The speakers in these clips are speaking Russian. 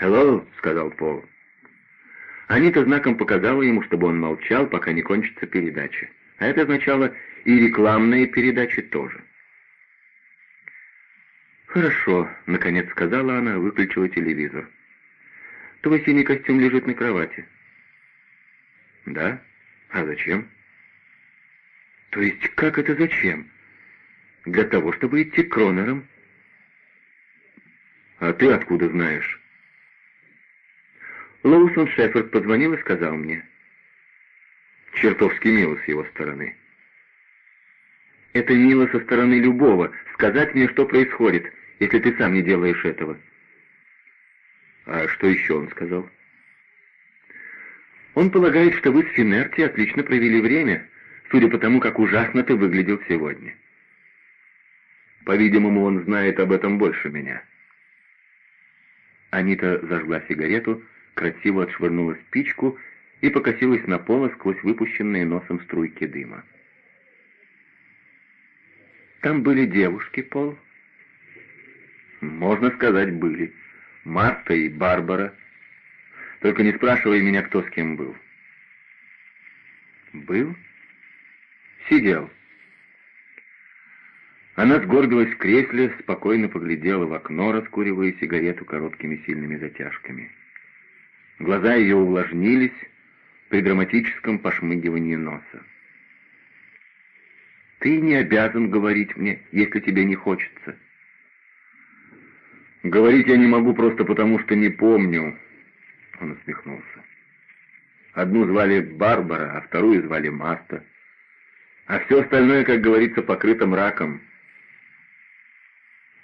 «Hello», — сказал Пол. Анита знаком показала ему, чтобы он молчал, пока не кончится передача. А это означало и рекламные передачи тоже. «Хорошо», — наконец сказала она, выключила телевизор. «Твой синий костюм лежит на кровати». «Да? А зачем?» «То есть как это зачем?» «Для того, чтобы идти к Кронерам». «А ты откуда знаешь?» Лоусон Шеффорд позвонил и сказал мне. Чертовски мило с его стороны. Это мило со стороны любого, сказать мне, что происходит, если ты сам не делаешь этого. А что еще он сказал? Он полагает, что вы с Финерти отлично провели время, судя по тому, как ужасно ты выглядел сегодня. По-видимому, он знает об этом больше меня. Анита зажгла сигарету, красиво отшвырнула спичку и покосилась на пол сквозь выпущенные носом струйки дыма. «Там были девушки, Пол?» «Можно сказать, были. Марта и Барбара. Только не спрашивай меня, кто с кем был». «Был?» «Сидел». Она сгорбилась в кресле, спокойно поглядела в окно, раскуривая сигарету короткими сильными затяжками. Глаза ее увлажнились при драматическом пошмыгивании носа. «Ты не обязан говорить мне, если тебе не хочется». «Говорить я не могу просто потому, что не помню», — он усмехнулся. «Одну звали Барбара, а вторую звали Марта. А все остальное, как говорится, покрыто мраком».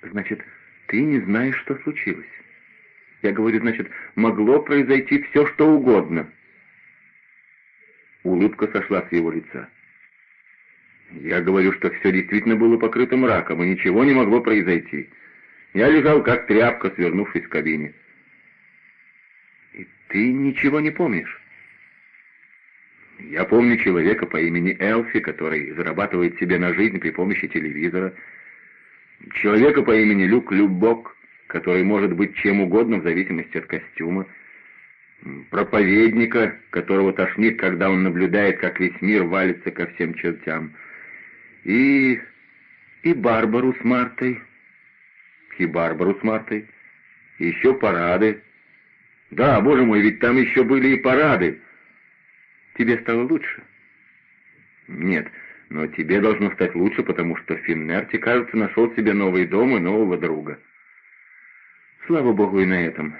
«Значит, ты не знаешь, что случилось?» Я говорю, значит, могло произойти все, что угодно. Улыбка сошла с его лица. Я говорю, что все действительно было покрыто мраком, и ничего не могло произойти. Я лежал, как тряпка, свернувшись в кабине. И ты ничего не помнишь? Я помню человека по имени Элфи, который зарабатывает себе на жизнь при помощи телевизора. Человека по имени Люк Любок, который может быть чем угодно в зависимости от костюма, проповедника, которого тошнит, когда он наблюдает, как весь мир валится ко всем чертям, и... и Барбару с Мартой, и Барбару с Мартой, и еще парады. Да, боже мой, ведь там еще были и парады. Тебе стало лучше? Нет, но тебе должно стать лучше, потому что Финнерти, кажется, нашел себе новый дом и нового друга. Слава богу и на этом.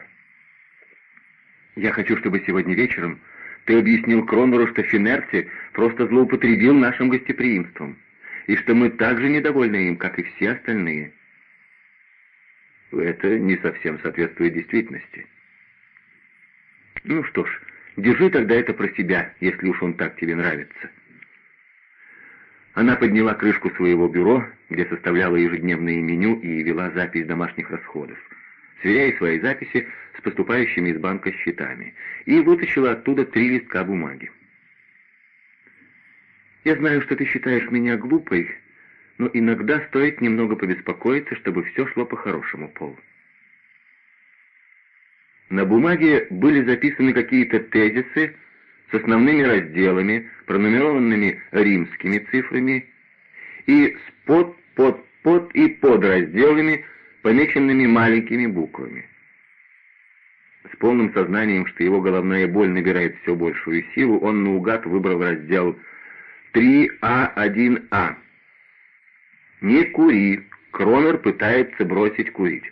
Я хочу, чтобы сегодня вечером ты объяснил Кронору, что Финерти просто злоупотребил нашим гостеприимством, и что мы также недовольны им, как и все остальные. Это не совсем соответствует действительности. Ну что ж, держи тогда это про себя, если уж он так тебе нравится. Она подняла крышку своего бюро, где составляла ежедневное меню и вела запись домашних расходов сверяя свои записи с поступающими из банка счетами, и вытащила оттуда три листка бумаги. «Я знаю, что ты считаешь меня глупой, но иногда стоит немного побеспокоиться, чтобы все шло по-хорошему, Пол». На бумаге были записаны какие-то тезисы с основными разделами, пронумерованными римскими цифрами, и с под, под, под и подразделами, помеченными маленькими буквами. С полным сознанием, что его головная боль набирает все большую силу, он наугад выбрал раздел 3А1А. «Не кури. Кронер пытается бросить курить».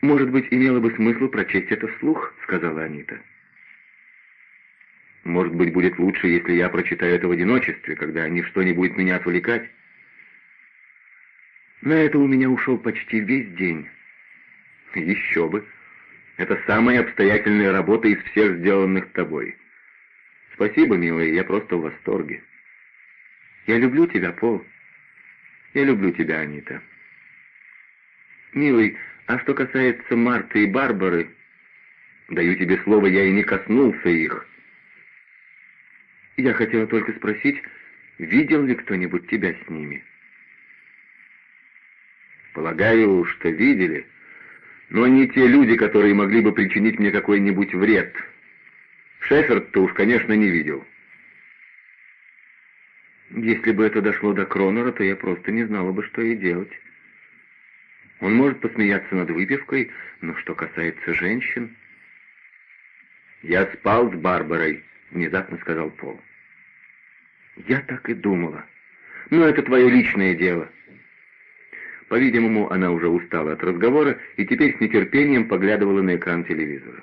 «Может быть, имело бы смысл прочесть это вслух», — сказала Анита. «Может быть, будет лучше, если я прочитаю это в одиночестве, когда ничто не будет меня отвлекать». На это у меня ушел почти весь день. Еще бы. Это самая обстоятельная работа из всех сделанных тобой. Спасибо, милая, я просто в восторге. Я люблю тебя, Пол. Я люблю тебя, Анита. Милый, а что касается Марты и Барбары, даю тебе слово, я и не коснулся их. Я хотела только спросить, видел ли кто-нибудь тебя с ними?» Полагаю, что видели. но не те люди, которые могли бы причинить мне какой-нибудь вред. Шеферд-то уж, конечно, не видел. Если бы это дошло до Кронера, то я просто не знала бы, что ей делать. Он может посмеяться над выпивкой, но что касается женщин... «Я спал с Барбарой», — внезапно сказал Пол. «Я так и думала. Но это твое личное дело». По-видимому, она уже устала от разговора и теперь с нетерпением поглядывала на экран телевизора.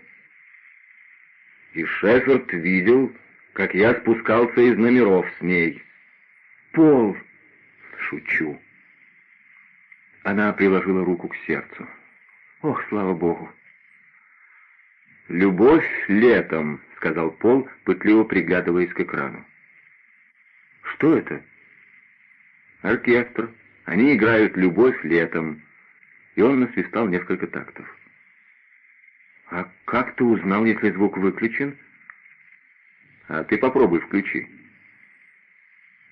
И Шеффорд видел, как я спускался из номеров с ней. «Пол!» «Шучу». Она приложила руку к сердцу. «Ох, слава Богу!» «Любовь летом», — сказал Пол, пытливо приглядываясь к экрану. «Что это?» «Оркестр. Они играют «Любовь летом». И он насвистал несколько тактов. «А как ты узнал, если звук выключен?» «А ты попробуй включи».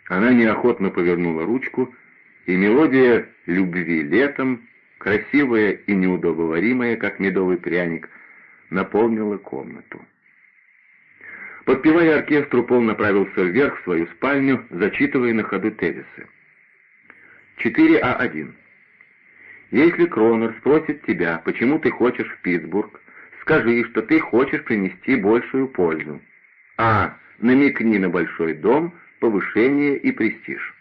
Она неохотно повернула ручку, и мелодия любви летом, красивая и неудобоваримая, как медовый пряник, наполнила комнату. Подпевая оркестру, Пол направился вверх в свою спальню, зачитывая на ходу тезисы. 4А1. Если Кронер спросит тебя, почему ты хочешь в Питтсбург, скажи, что ты хочешь принести большую пользу. А. Намекни на большой дом, повышение и престиж.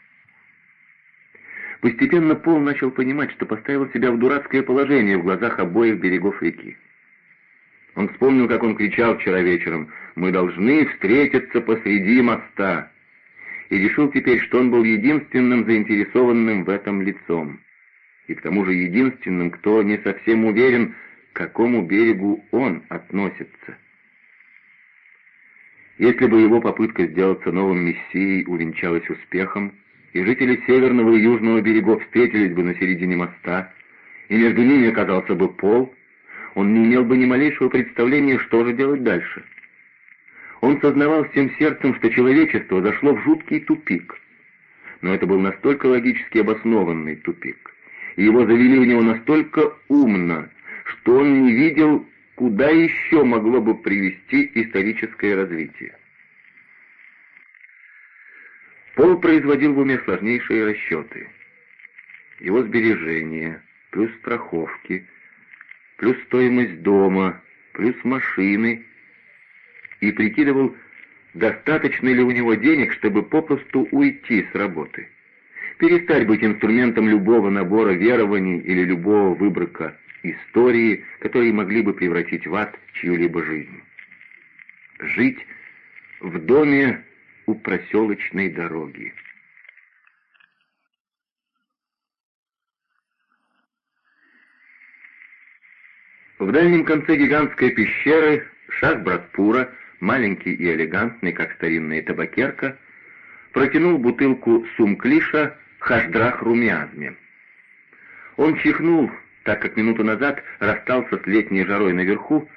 Постепенно Пол начал понимать, что поставил себя в дурацкое положение в глазах обоих берегов реки. Он вспомнил, как он кричал вчера вечером «Мы должны встретиться посреди моста!» И решил теперь, что он был единственным заинтересованным в этом лицом. И к тому же единственным, кто не совсем уверен, к какому берегу он относится. Если бы его попытка сделаться новым мессией увенчалась успехом, и жители северного и южного берегов встретились бы на середине моста, и между ними оказался бы пол, он не имел бы ни малейшего представления, что же делать дальше. Он сознавал всем сердцем, что человечество зашло в жуткий тупик. Но это был настолько логически обоснованный тупик, и его завели в него настолько умно, что он не видел, куда еще могло бы привести историческое развитие. Пол производил в уме сложнейшие расчеты. Его сбережения, плюс страховки, плюс стоимость дома, плюс машины, и прикидывал, достаточно ли у него денег, чтобы попросту уйти с работы. Перестать быть инструментом любого набора верований или любого выброка истории, которые могли бы превратить в ад чью-либо жизнь. Жить в доме у проселочной дороги. В дальнем конце гигантской пещеры шах Братпура, маленький и элегантный, как старинная табакерка, протянул бутылку сумклиша хашдрах румиазме. Он чихнул, так как минуту назад расстался с летней жарой наверху,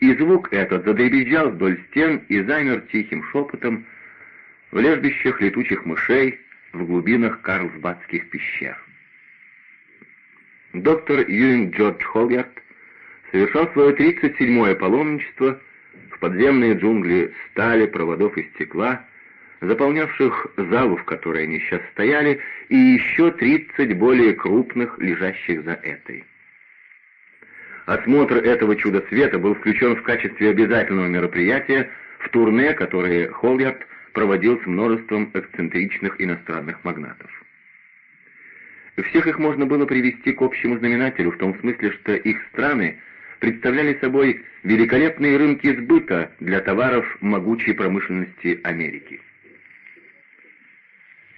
и звук этот задребезжал вдоль стен и замер тихим шепотом, в лежбищах летучих мышей в глубинах Карлсбадских пещер. Доктор Юинг Джордж Холгард совершал свое 37-е паломничество в подземные джунгли стали, проводов и стекла, заполнявших залу, в которой они сейчас стояли, и еще 30 более крупных, лежащих за этой. Осмотр этого чуда света был включен в качестве обязательного мероприятия в турне, которое Холгард проводил с множеством эксцентричных иностранных магнатов. Всех их можно было привести к общему знаменателю, в том смысле, что их страны представляли собой великолепные рынки сбыта для товаров могучей промышленности Америки.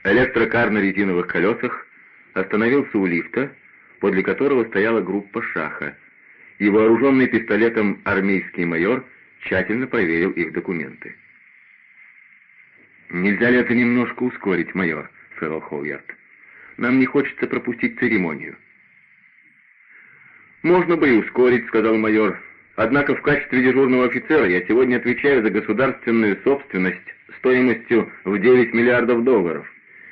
Электрокар на резиновых колесах остановился у лифта, подле которого стояла группа шаха, и вооруженный пистолетом армейский майор тщательно проверил их документы. «Нельзя ли это немножко ускорить, майор?» — сказал Холлярд. «Нам не хочется пропустить церемонию». «Можно бы и ускорить», — сказал майор. «Однако в качестве дежурного офицера я сегодня отвечаю за государственную собственность стоимостью в 9 миллиардов долларов.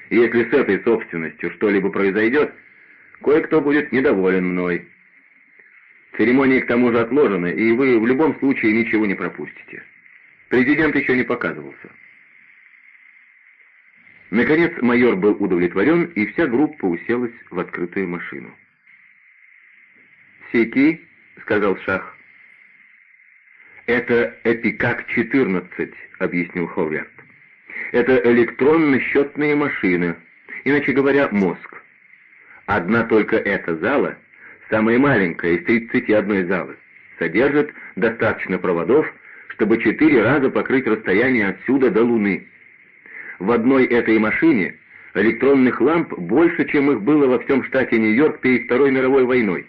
И если с этой собственностью что-либо произойдет, кое-кто будет недоволен мной». Церемония к тому же отложена, и вы в любом случае ничего не пропустите. Президент еще не показывался. Наконец майор был удовлетворен, и вся группа уселась в открытую машину. «Сики», — сказал Шах. «Это Эпикак-14», — объяснил Ховверт. «Это электронно-счетная машина, иначе говоря, мозг. Одна только эта зала, самая маленькая из 31 залы, содержит достаточно проводов, чтобы четыре раза покрыть расстояние отсюда до Луны. В одной этой машине электронных ламп больше, чем их было во всем штате Нью-Йорк перед Второй мировой войной.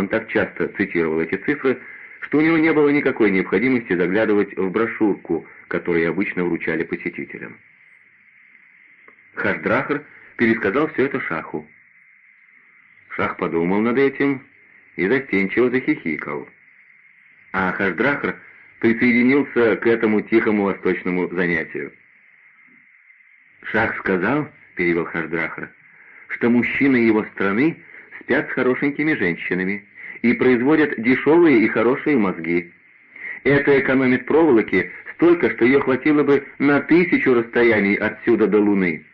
Он так часто цитировал эти цифры, что у него не было никакой необходимости заглядывать в брошюрку, которую обычно вручали посетителям. Хашдрахар пересказал все это Шаху. Шах подумал над этим и застенчиво захихикал. А Хашдрахар присоединился к этому тихому восточному занятию. «Шах сказал, — перевел Хашдрахар, — что мужчины его страны спят с хорошенькими женщинами и производят дешевые и хорошие мозги. Это экономит проволоки столько, что ее хватило бы на тысячу расстояний отсюда до Луны.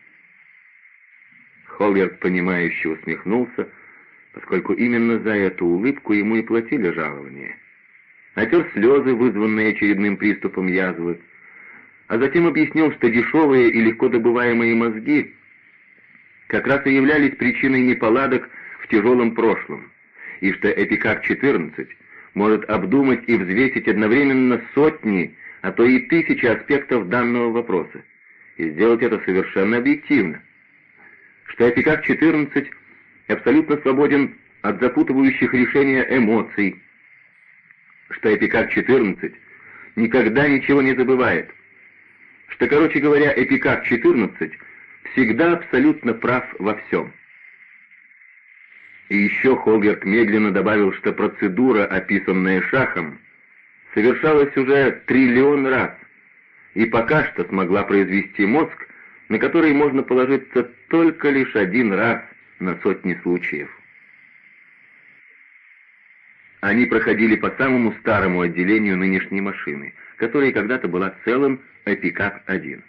Холгерт, понимающе усмехнулся, поскольку именно за эту улыбку ему и платили жалование. Натер слезы, вызванные очередным приступом язвы, а затем объяснил, что дешевые и легко добываемые мозги как раз и являлись причиной неполадок в тяжелом прошлом, и что Эпикак-14 может обдумать и взвесить одновременно сотни, а то и тысячи аспектов данного вопроса, и сделать это совершенно объективно. Что Эпикак-14 абсолютно свободен от запутывающих решения эмоций, что Эпикак-14 никогда ничего не забывает, что, короче говоря, Эпикак-14 всегда абсолютно прав во всем. И еще Холгерт медленно добавил, что процедура, описанная Шахом, совершалась уже триллион раз, и пока что смогла произвести мозг, на который можно положиться только лишь один раз на сотни случаев. Они проходили по самому старому отделению нынешней машины, которая когда-то была целым Эпикап-1.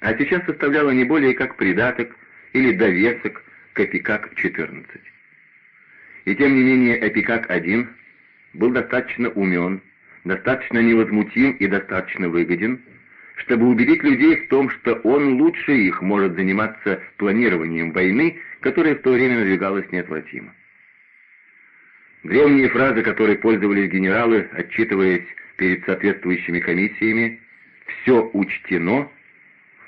А сейчас составляла не более как придаток или довесок к Эпикак-14. И тем не менее Эпикак-1 был достаточно умен, достаточно невозмутим и достаточно выгоден, чтобы убедить людей в том, что он лучше их может заниматься планированием войны, которая в то время надвигалась неотвратимо. Древние фразы, которые пользовались генералы, отчитываясь перед соответствующими комиссиями, «все учтено»,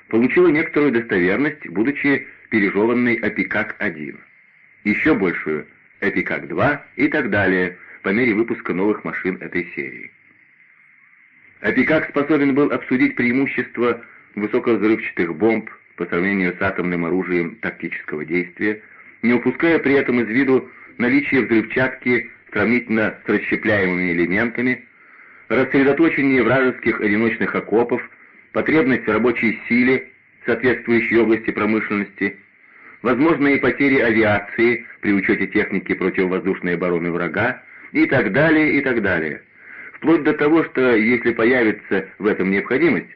получила некоторую достоверность, будучи пережеванной Эпикак-1, еще большую Эпикак-2 и так далее, по мере выпуска новых машин этой серии. Эпикак способен был обсудить преимущества высоковзрывчатых бомб по сравнению с атомным оружием тактического действия, не упуская при этом из виду наличие взрывчатки сравнительно с расщепляемыми элементами, рассредоточение вражеских одиночных окопов, потребность рабочей силе, соответствующей области промышленности, возможные потери авиации при учете техники противовоздушной обороны врага и так далее, и так далее. Вплоть до того, что если появится в этом необходимость,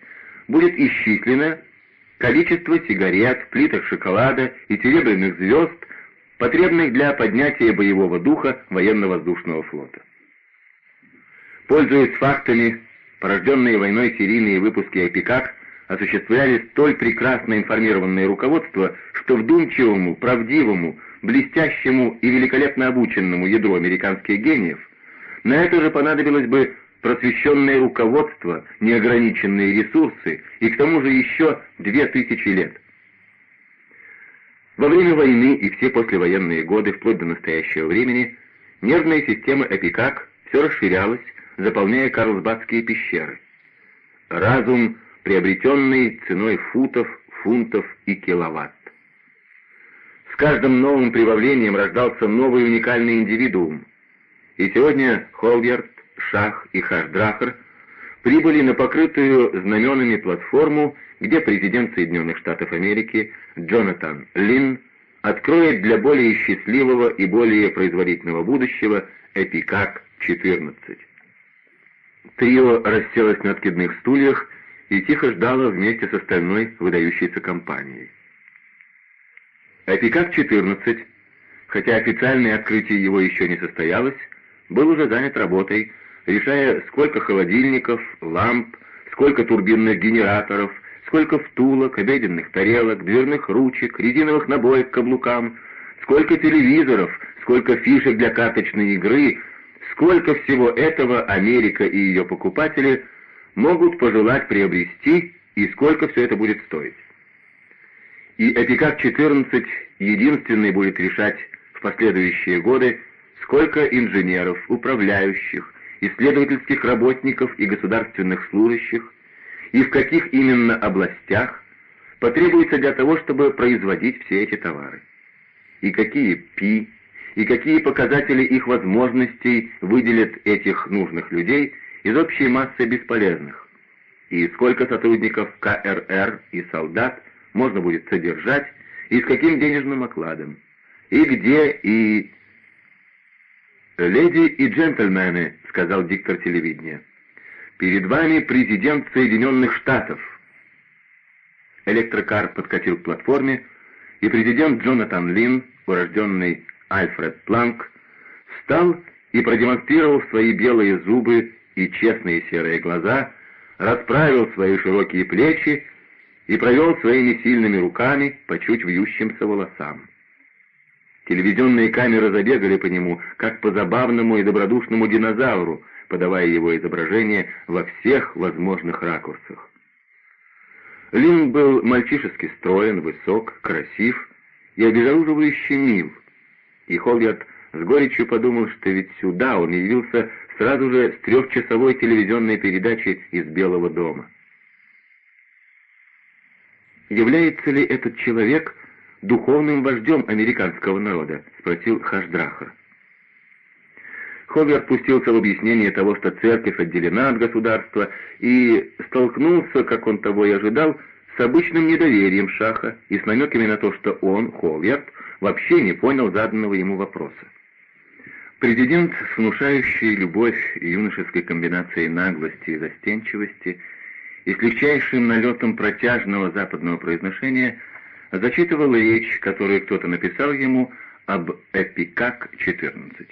будет исчислено количество сигарет, плиток шоколада и серебряных звезд, потребных для поднятия боевого духа военно-воздушного флота. Пользуясь фактами, порожденные войной серийные выпуски «Эпикак» осуществляли столь прекрасно информированное руководство, что вдумчивому, правдивому, блестящему и великолепно обученному ядру американских гениев на это же понадобилось бы просвещенное руководство, неограниченные ресурсы и к тому же еще две тысячи лет. Во время войны и все послевоенные годы, вплоть до настоящего времени, нервная система Эпикак все расширялась, заполняя Карлсбадские пещеры. Разум, приобретенный ценой футов, фунтов и киловатт. С каждым новым прибавлением рождался новый уникальный индивидуум. И сегодня Холгерт, Шах и Хашдрахар прибыли на покрытую знаменами платформу, где президент Соединенных Штатов Америки Джонатан Лин откроет для более счастливого и более производительного будущего Эпикак-14. Трио расселось на откидных стульях и тихо ждало вместе с остальной выдающейся компанией. Эпикак-14, хотя официальное открытие его еще не состоялось, был уже занят работой, решая, сколько холодильников, ламп, сколько турбинных генераторов, сколько втулок, обеденных тарелок, дверных ручек, резиновых набоек к каблукам, сколько телевизоров, сколько фишек для карточной игры, сколько всего этого Америка и ее покупатели могут пожелать приобрести и сколько все это будет стоить. И Эпикак-14 единственный будет решать в последующие годы, сколько инженеров, управляющих, исследовательских работников и государственных служащих, и в каких именно областях потребуется для того, чтобы производить все эти товары. И какие ПИ, и какие показатели их возможностей выделят этих нужных людей из общей массы бесполезных, и сколько сотрудников КРР и солдат можно будет содержать, и с каким денежным окладом, и где, и «Леди и джентльмены», — сказал диктор телевидения, — «перед вами президент Соединенных Штатов». Электрокар подкатил к платформе, и президент Джонатан Лин, урожденный Альфред Планк, встал и, продемонстрировав свои белые зубы и честные серые глаза, расправил свои широкие плечи и провел своими сильными руками по чуть вьющимся волосам. Телевизионные камеры забегали по нему, как по забавному и добродушному динозавру, подавая его изображение во всех возможных ракурсах. Лин был мальчишески строен, высок, красив и обезоруживающе мил. И Холгерт с горечью подумал, что ведь сюда он явился сразу же с трехчасовой телевизионной передачи из Белого дома. Является ли этот человек духовным вождем американского народа?» — спросил Хашдрахар. Ховер пустился в объяснение того, что церковь отделена от государства, и столкнулся, как он того и ожидал, с обычным недоверием Шаха и с намеками на то, что он, Ховер, вообще не понял заданного ему вопроса. Президент с внушающей любовь юношеской комбинацией наглости и застенчивости и с легчайшим налетом протяжного западного произношения зачитывал речь, которую кто-то написал ему об Эпикак-14.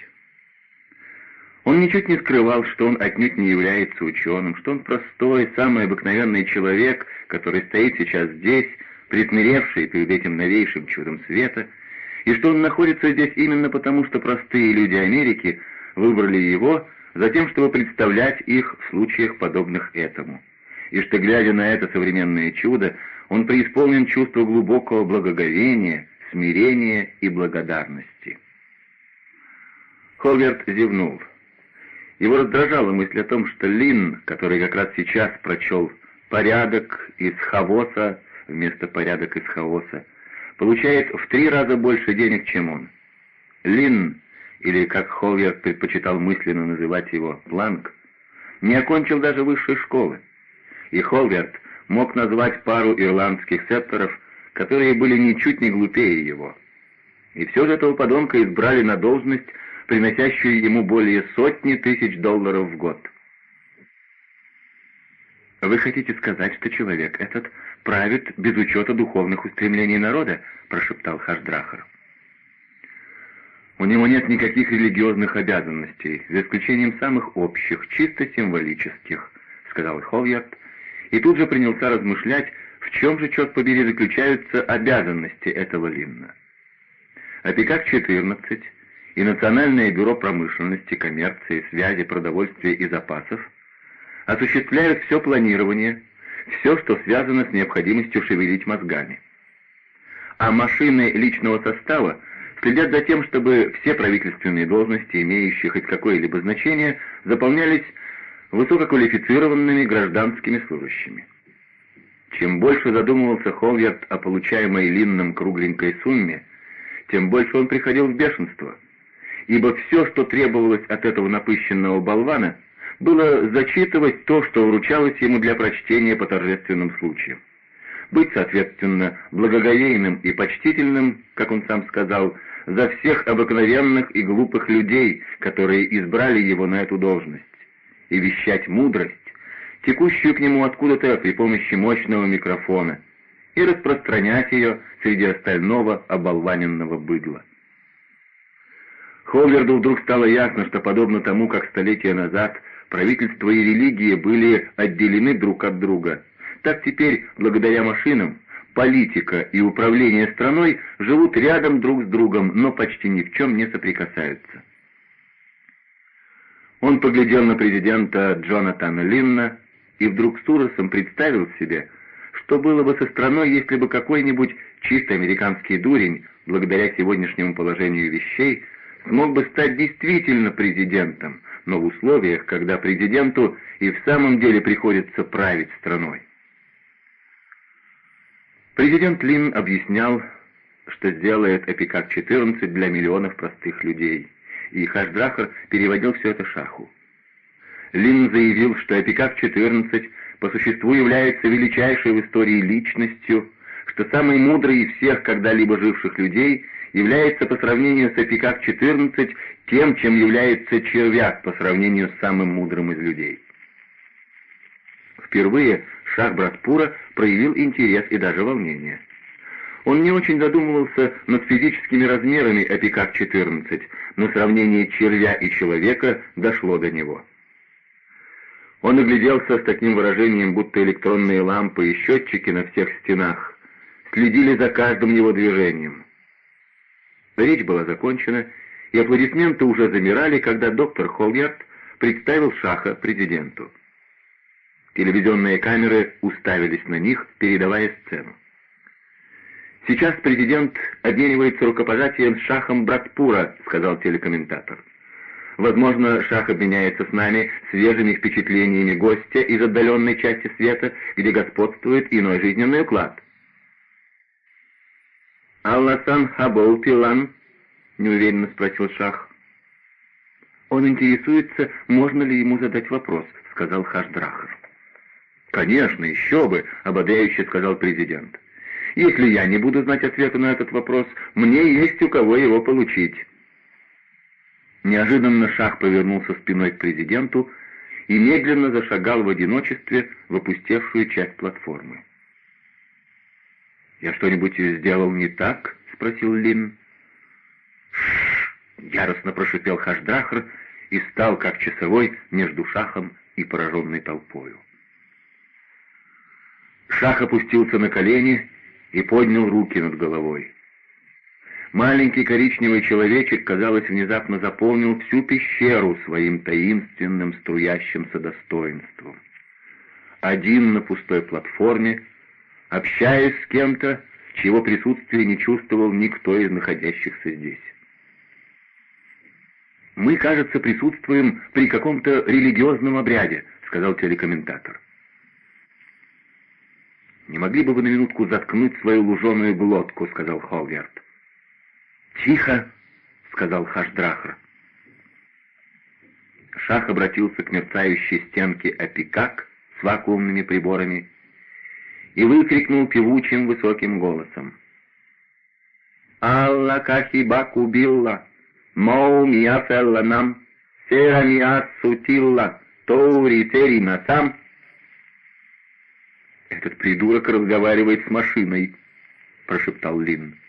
Он ничуть не скрывал, что он отнюдь не является ученым, что он простой, самый обыкновенный человек, который стоит сейчас здесь, присмиревший перед этим новейшим чудом света, и что он находится здесь именно потому, что простые люди Америки выбрали его за тем, чтобы представлять их в случаях, подобных этому, и что, глядя на это современное чудо, он преисполнен чувства глубокого благоговения, смирения и благодарности. Хогарт зевнул. Его раздражала мысль о том, что Лин, который как раз сейчас прочел «порядок из хаоса» вместо «порядок из хаоса», получает в три раза больше денег, чем он. Лин, или, как Холверт предпочитал мысленно называть его, Планк, не окончил даже высшей школы. И Холверт мог назвать пару ирландских септоров, которые были ничуть не глупее его. И все же этого подонка избрали на должность, приносящую ему более сотни тысяч долларов в год. «Вы хотите сказать, что человек этот правит без учета духовных устремлений народа?» — прошептал Хашдрахар. «У него нет никаких религиозных обязанностей, за исключением самых общих, чисто символических», — сказал Ховьярд, и тут же принялся размышлять, в чем же, черт побери, заключаются обязанности этого Линна. ОПЕКАК-14 и Национальное бюро промышленности, коммерции, связи, продовольствия и запасов осуществляют все планирование, все, что связано с необходимостью шевелить мозгами. А машины личного состава следят за тем, чтобы все правительственные должности, имеющие хоть какое-либо значение, заполнялись высококвалифицированными гражданскими служащими. Чем больше задумывался Холверт о получаемой Линном кругленькой сумме, тем больше он приходил в бешенство, ибо все, что требовалось от этого напыщенного болвана, было зачитывать то, что вручалось ему для прочтения по торжественным случаям. быть, соответственно, благоговейным и почтительным, как он сам сказал, за всех обыкновенных и глупых людей, которые избрали его на эту должность, и вещать мудрость, текущую к нему откуда-то при помощи мощного микрофона, и распространять ее среди остального оболваненного быдла. Ховарду вдруг стало ясно, что подобно тому, как столетия назад правительство и религия были отделены друг от друга, так теперь, благодаря машинам, политика и управление страной живут рядом друг с другом, но почти ни в чем не соприкасаются. Он поглядел на президента Джонатана Линна и вдруг с ужасом представил себе, что было бы со страной, если бы какой-нибудь чисто американский дурень, благодаря сегодняшнему положению вещей, смог бы стать действительно президентом, но в условиях, когда президенту и в самом деле приходится править страной. Президент Лин объяснял, что сделает Эпикак-14 для миллионов простых людей, и Хашдрахар переводил все это шаху. Лин заявил, что Эпикак-14 по существу является величайшей в истории личностью, что самый мудрый из всех когда-либо живших людей является по сравнению с Эпикак-14 тем, чем является червяк по сравнению с самым мудрым из людей. Впервые Шах Братпура проявил интерес и даже волнение. Он не очень задумывался над физическими размерами Эпикак-14, но сравнение червя и человека дошло до него. Он огляделся с таким выражением, будто электронные лампы и счетчики на всех стенах следили за каждым его движением. Речь была закончена, и аплодисменты уже замирали, когда доктор Холгерт представил Шаха президенту. Телевизионные камеры уставились на них, передавая сцену. «Сейчас президент обменивается рукопожатием с Шахом Братпура», — сказал телекомментатор. Возможно, Шах обменяется с нами свежими впечатлениями гостя из отдаленной части света, где господствует иной жизненный уклад. «Алласан Хабол Пилан?» — неуверенно спросил Шах. «Он интересуется, можно ли ему задать вопрос», — сказал Хашдрахар. «Конечно, еще бы», — ободряюще сказал президент. «Если я не буду знать ответа на этот вопрос, мне есть у кого его получить». Неожиданно Шах повернулся спиной к президенту и медленно зашагал в одиночестве в опустевшую часть платформы. «Я что-нибудь сделал не так?» — спросил Лин. Яростно прошипел Хашдрахар и стал, как часовой, между Шахом и пораженной толпою. Шах опустился на колени и поднял руки над головой. Маленький коричневый человечек, казалось, внезапно заполнил всю пещеру своим таинственным струящимся достоинством. Один на пустой платформе, общаясь с кем-то, чьего присутствия не чувствовал никто из находящихся здесь. «Мы, кажется, присутствуем при каком-то религиозном обряде», — сказал телекомментатор. «Не могли бы вы на минутку заткнуть свою луженую глотку?» — сказал Холверт. «Тихо!» — сказал Хашдрахр. Шах обратился к мерцающей стенке Апикак с вакуумными приборами и выкрикнул певучим высоким голосом. «Алла кахибаку билла, моу миафелла нам, сера миат сутилла, тоури тери насам». «Этот придурок разговаривает с машиной», — прошептал Лин.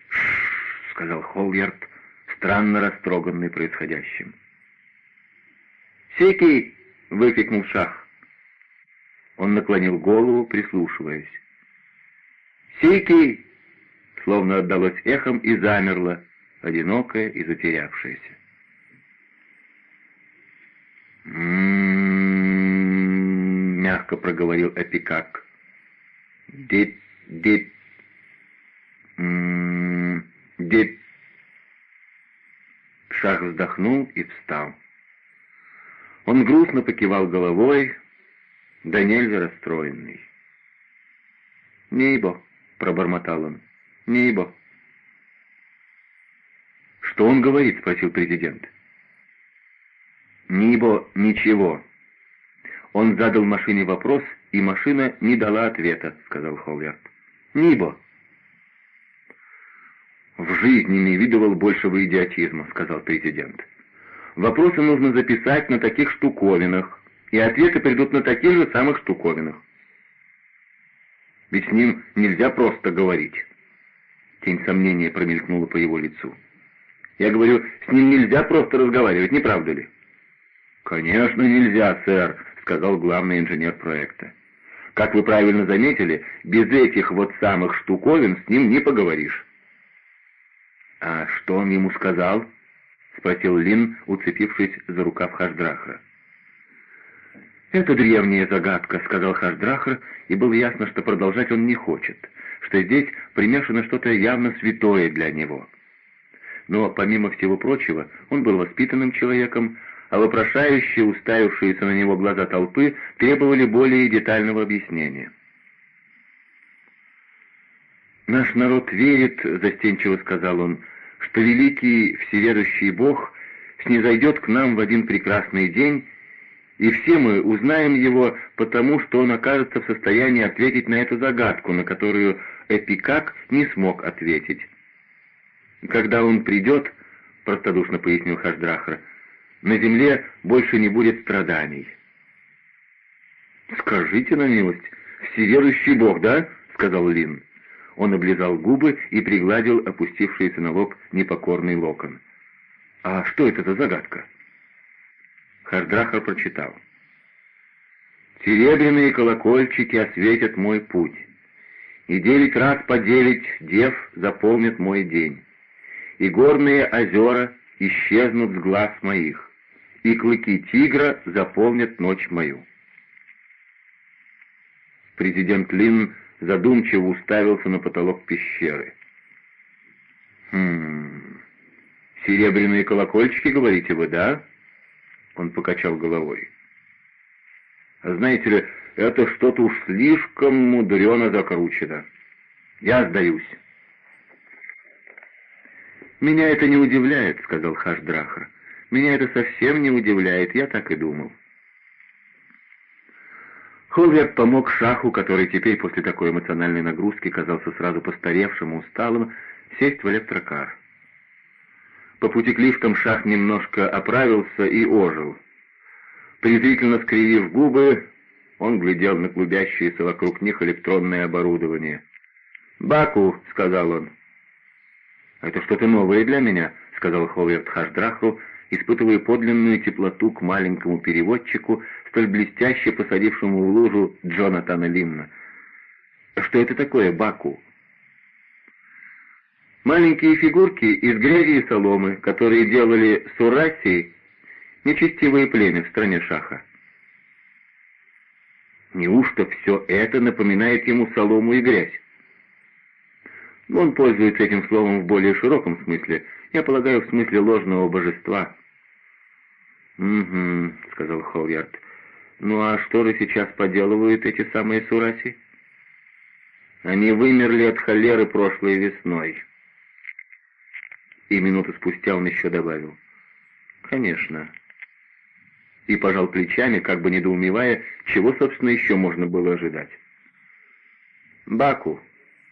— сказал Холлярд, странно растроганный происходящим. «Сики!» — выкрикнул Шах. Он наклонил голову, прислушиваясь. «Сики!» — словно отдалось эхом и замерло, одинокое и затерявшееся. Мягко проговорил Эпикак. «Дип, дип, м-м-м». Где...» Шах вздохнул и встал. Он грустно покивал головой, да нельзя расстроенный. «Небо», — пробормотал он, — «небо». «Что он говорит?» — спросил президент. «Небо ничего». Он задал машине вопрос и машина не дала ответа», — сказал Холверт. «Нибо». «В жизни не видывал большего идиотизма», — сказал президент. «Вопросы нужно записать на таких штуковинах, и ответы придут на таких же самых штуковинах. Ведь с ним нельзя просто говорить». Тень сомнения промелькнула по его лицу. «Я говорю, с ним нельзя просто разговаривать, не правда ли?» «Конечно нельзя, сэр», — сказал главный инженер проекта. «Как вы правильно заметили, без этих вот самых штуковин с ним не поговоришь». «А что он ему сказал?» — спросил Лин, уцепившись за рукав Хашдраха. «Это древняя загадка», — сказал Хашдрахар, и было ясно, что продолжать он не хочет, что здесь примешано что-то явно святое для него. Но, помимо всего прочего, он был воспитанным человеком, а вопрошающие, уставившиеся на него глаза толпы, требовали более детального объяснения. «Наш народ верит», — застенчиво сказал он, — «что великий всеведущий Бог снизойдет к нам в один прекрасный день, и все мы узнаем его потому, что он окажется в состоянии ответить на эту загадку, на которую Эпикак не смог ответить. Когда он придет, — простодушно пояснил Хашдрахра, — на земле больше не будет страданий. «Скажите на милость, всеверующий Бог, да?» — сказал Лин. Он облизал губы и пригладил опустившийся на лоб непокорный локон. «А что это за загадка?» Хашдрахар прочитал. «Серебряные колокольчики осветят мой путь, и девять раз по девять дев заполнят мой день, и горные озера исчезнут с глаз моих, и клыки тигра заполнят ночь мою». Президент Лин задумчиво уставился на потолок пещеры. «Хм... Серебряные колокольчики, говорите вы, да?» Он покачал головой. «Знаете ли, это что-то уж слишком мудрено закручено. Я сдаюсь». «Меня это не удивляет», — сказал Хашдрахар. «Меня это совсем не удивляет, я так и думал». Холверт помог Шаху, который теперь после такой эмоциональной нагрузки казался сразу постаревшим и усталым, сесть в электрокар. По пути к лифтам Шах немножко оправился и ожил. Презрительно скривив губы, он глядел на клубящееся вокруг них электронное оборудование. «Баку», — сказал он. «Это что-то новое для меня», — сказал Холверт Хашдраху, испытывая подлинную теплоту к маленькому переводчику, столь блестяще посадившему в лужу Джонатана Лимна. «Что это такое, Баку?» Маленькие фигурки из грязи и соломы, которые делали Сураси, нечестивое племя в стране Шаха. Неужто все это напоминает ему солому и грязь? Он пользуется этим словом в более широком смысле, я полагаю, в смысле ложного божества. «Угу», — сказал Холлярд. «Ну а что же сейчас поделывают эти самые Сураси?» «Они вымерли от холеры прошлой весной». И минуту спустя он еще добавил. «Конечно». И пожал плечами, как бы недоумевая, чего, собственно, еще можно было ожидать. «Баку»,